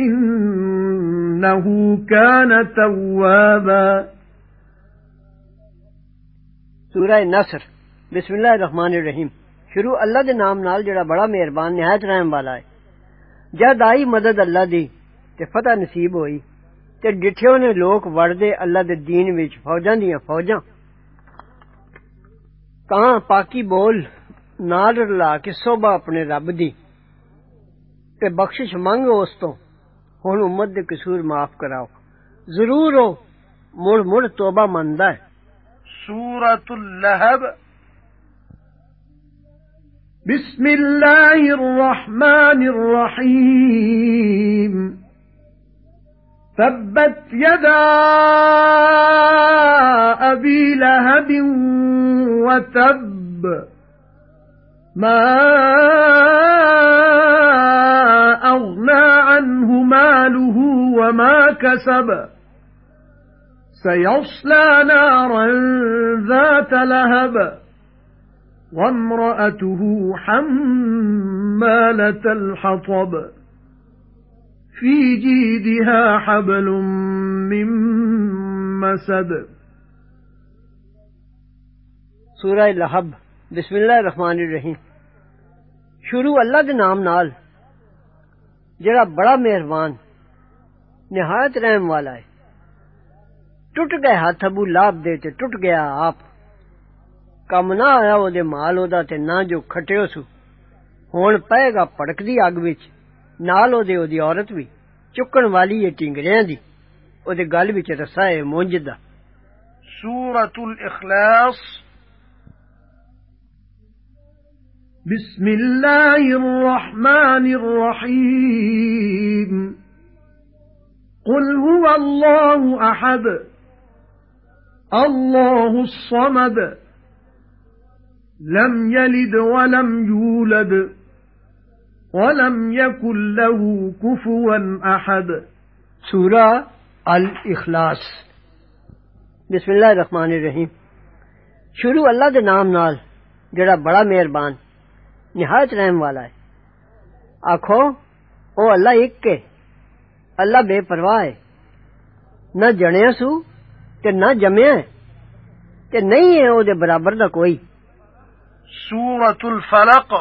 إِنَّهُ كَانَ تَوَّابًا. سورہ نصر. بسم اللہ الرحمن الرحیم. شروع اللہ دے نام نال جڑا بڑا مہربان نہایت رحم والا ہے. جد آئی مدد اللہ دی تے فتح نصیب ہوئی تے ڈٹھیو نے لوک وڑدے اللہ دے دین وچ فوجاں دیاں فوجاں۔ کہاں پاکی بول نال رلا کے صوبہ اپنے رب دی۔ تے بخشش منگ اس تو۔ ਹੁਣ ਉਮਤ ਦੇ ਕਸੂਰ ਮਾਫ ਕਰਾਓ ਜ਼ਰੂਰ ਉਹ ਮੁੜ ਮੁੜ ਤੋਬਾ ਮੰਨਦਾ ਹੈ سورة اللهب بسم الله الرحمن الرحيم ثبت يدا أبي لهب وتب ما أغنى عنه ماله وما كسب. سيصلى نارا ذات لهب. وامرأته حمالة الحطب. في جيدها حبل من مسد. سورہ لہب بسم اللہ الرحمن الرحیم شروع اللہ کے نام نال. جڑا بڑا مہربان، نہایت رحم والا ہے۔ ٹوٹ گئے ہاتھ ابو لہب دے تے ٹوٹ گیا آپ۔ کم نہ آیا او دے مال او دا تے نہ جو کھٹیو سو۔ ہن پئے گا بھڑکدی اگ وچ، نال او دے او دی عورت بھی چکن والی ہے ٹنگریاں دی۔ او دے گل وچ رسا ہے مونج دا سورة الإخلاص۔ بسم الله الرحمن الرحيم. قل هو الله أحد الله الصمد لم يلد ولم يولد ولم يكن له كفوا أحد. سورة الإخلاص. بسم الله الرحمن الرحيم. شروع اللہ دے نام نال جڑا بڑا مہربان نہایت رحم والا ہے۔ آکھو او اللہ اک ہے۔ اللہ بے پرواہ ہے۔ نہ جنیا سو تے نہ جمیا ہے۔ تے نہیں ہے او دے برابر دا کوئی۔ سورة الفلق۔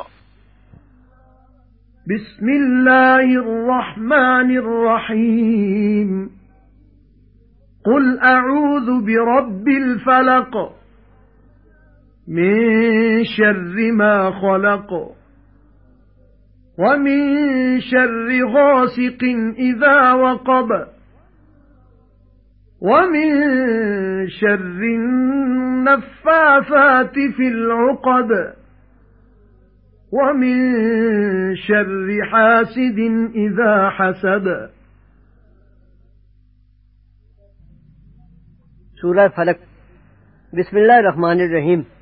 بسم الله الرحمن الرحيم قل أعوذ برب الفلق۔ من شر ما خلق ومن شر غاسق إذا وقب ومن شر النفاثات في العقد ومن شر حاسد إذا حسد سورة فلق بسم الله الرحمن الرحيم.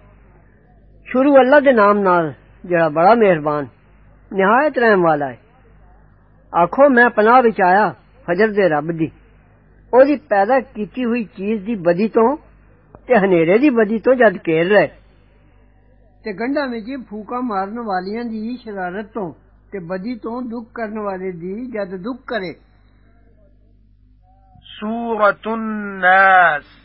شروع اللہ دے نام نال جڑا بڑا مہربان نہایت رحم والا ہے آکھو میں پناہ وچ آیا فجر دے رب دی او دی پیدا کیتی ہوئی چیز دی بدی تو تے ہنیرے دی بدی تو جد کیر رہے تے گنڈھاں وچ پھوکاں مارن والیاں دی شرارت تو تے بدی تو دکھ کرن والے دی جد دکھ کرے سورة الناس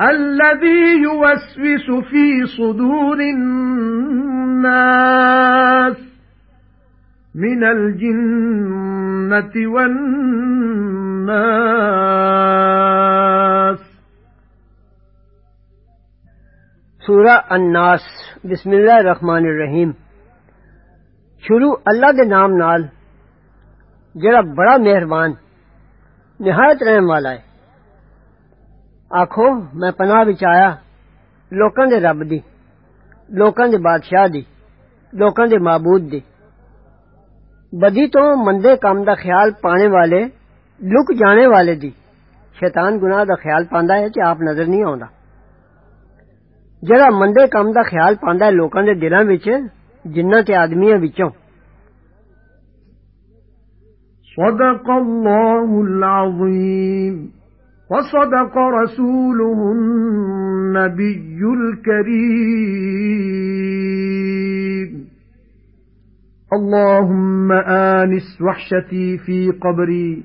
الذي يوسوس في صدور الناس من الجنة والناس. سورہ الناس. بسم اللہ الرحمن الرحیم شروع اللہ دے نام نال جڑا بڑا مہربان نہایت رحم والا ہے آکھو میں پناہ وچ آیا لوکاں دے رب دی لوکاں دے بادشاہ دی لوکاں دے معبود دی بدی تو مندے کام دا خیال پانے والے لک جانے والے دی شیطان گناہ دا خیال پاندا ہے کہ آپ نظر نہیں آوندا جڑا مندے کام دا خیال پاندا ہے لوکاں دے دلاں وچ جنہ تے آدمیاں وچوں صدق الله العظيم. وصدق رسوله النبي الكريم. اللهم آنس وحشتي في قبري.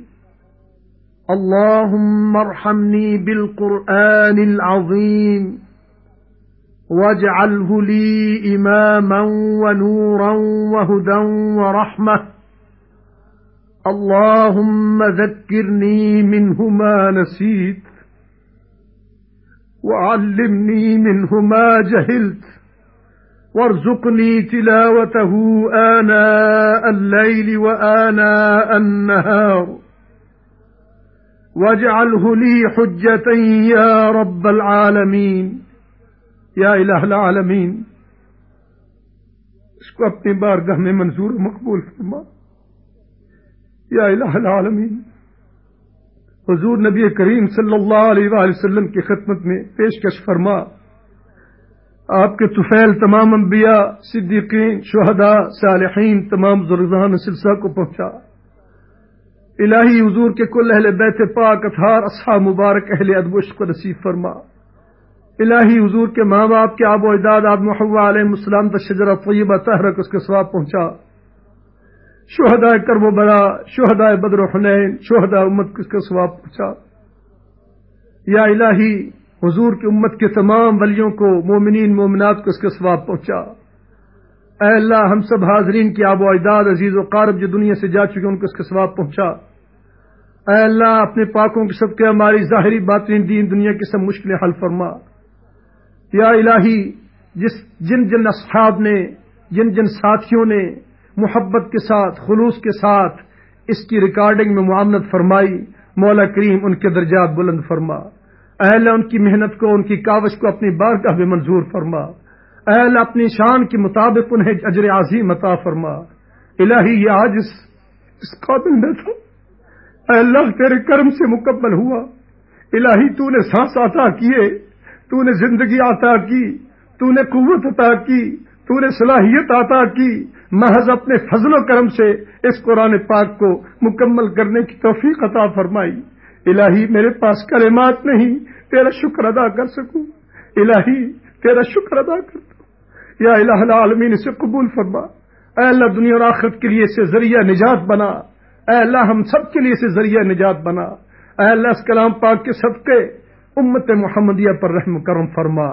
اللهم ارحمني بالقرآن العظيم. واجعله لي إماما ونورا وهدى ورحمة. اللهم ذكرني منه ما نسيت وعلمني منه ما جهلت وارزقني تلاوته آناء الليل وآناء النهار. واجعله لي حجة يا رب العالمين. یا الہ العالمین اس کو اپنی بارگاہ میں منظور مقبول فرما۔ یا الہ العالمین۔ حضور نبی کریم صلی اللہ علیہ وآلہ وسلم کی خدمت میں پیشکش فرما، آپ کے طفیل تمام انبیاء، صدیقین، شہداء، صالحین، تمام بزرگان سلسلہ کو پہنچا۔ الہی حضور کے کل اہل بیت پاک اطہار اصحاب مبارک، اہل ادب عشق نصیب فرما۔ الہی حضور کے ماں باپ، کے آب و اجداد آب محبا علیہ السلام تشجر طیبہ، تحرک اس کے ثواب پہنچا۔ شہداء کرب و بڑا شہداء بدر و حنین، شہداء امت کو اس کا ثواب پہنچا؟ یا الہی، حضور کی امت کے تمام ولیوں کو، مومنین، مومنات کو اس کا ثواب پہنچا؟ اے اللہ، ہم سب حاضرین کی آب و اجداد، عزیز و قارب جو دنیا سے جا چکے ان کو اس کا ثواب پہنچا؟ اے اللہ، اپنے پاکوں کے صدقے ہماری ظاہری باطنی دین دنیا کی سب مشکلیں حل فرما۔ یا الہی، جس، جن جن اصحاب نے، جن جن ساتھیوں نے محبت کے ساتھ، خلوص کے ساتھ اس کی ریکارڈنگ میں معاونت فرمائی، مولا کریم ان کے درجات بلند فرما۔ الہی ان کی محنت کو، ان کی کاوش کو اپنی بارگاہ میں منظور فرما۔ الہی اپنی شان کے مطابق انہیں اجر عظیم عطا فرما۔ الہی، یہ عاجز اس قابل نہ تھا۔ اے اللہ، تیرے کرم سے مکمل ہوا۔ الہی، تو نے سانس عطا کیے، تو نے زندگی عطا کی، تو نے قوت عطا کی، تو نے صلاحیت عطا کی۔ محض اپنے فضل و کرم سے اس قرآن پاک کو مکمل کرنے کی توفیق عطا فرمائی۔ الہی میرے پاس کلمات نہیں، تیرا شکر ادا کر سکوں۔ الہی، تیرا شکر ادا کر دوں یا الہ العالمین، اسے قبول فرما۔ اے اللہ، دنیا اور آخرت کے لیے اسے ذریعہ نجات بنا۔ اے اللہ، ہم سب کے لیے اسے ذریعہ نجات بنا۔ اے اللہ، اس کلام پاک کے صدقے امت محمدیہ پر رحم کرم فرما۔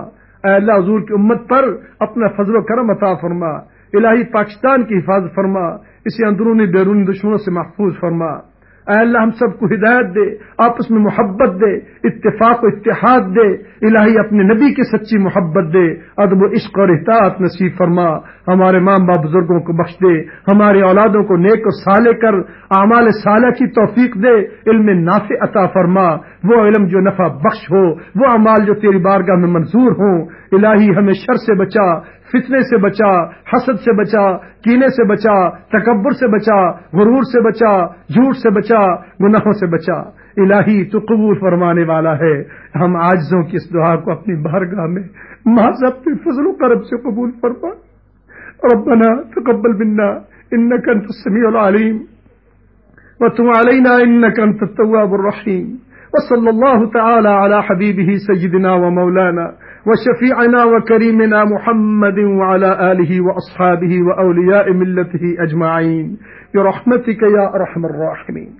اے اللہ، حضور کی امت پر اپنا فضل و کرم عطا فرما۔ الہی پاکستان کی حفاظت فرما، اسے اندرونی بیرونی دشمنوں سے محفوظ فرما۔ اے اللہ، ہم سب کو ہدایت دے، آپس میں محبت دے، اتفاق و اتحاد دے۔ الہی اپنے نبی کی سچی محبت دے، ادب و عشق اور احتیاط نصیب فرما۔ ہمارے ماں باپ بزرگوں کو بخش دے ہماری اولادوں کو نیک و صالح کر، اعمال صالحہ کی توفیق دے۔ علم نافع عطا فرما۔ وہ علم جو نفع بخش ہو، وہ اعمال جو تیری بارگاہ میں منظور ہوں۔ الہی، ہمیں شر سے بچا۔ فتنے سے بچا، حسد سے بچا، کینے سے بچا، تکبر سے بچا، غرور سے بچا، جھوٹ سے بچا، گناہوں سے بچا۔ الہی تو قبول فرمانے والا ہے۔ ہم آجزوں کی اس دعا کو اپنی بارگاہ میں، محض اپنے فضل و کرب سے قبول فرما۔ ربنا تقبل منا انك انت السميع العليم وتب علينا انك انت التواب الرحيم وصلى الله تعالى على حبيبه سيدنا ومولانا وشفيعنا وكريمنا محمد وعلى آله وأصحابه وأولياء ملته أجمعين. برحمتك يا أرحم الراحمين.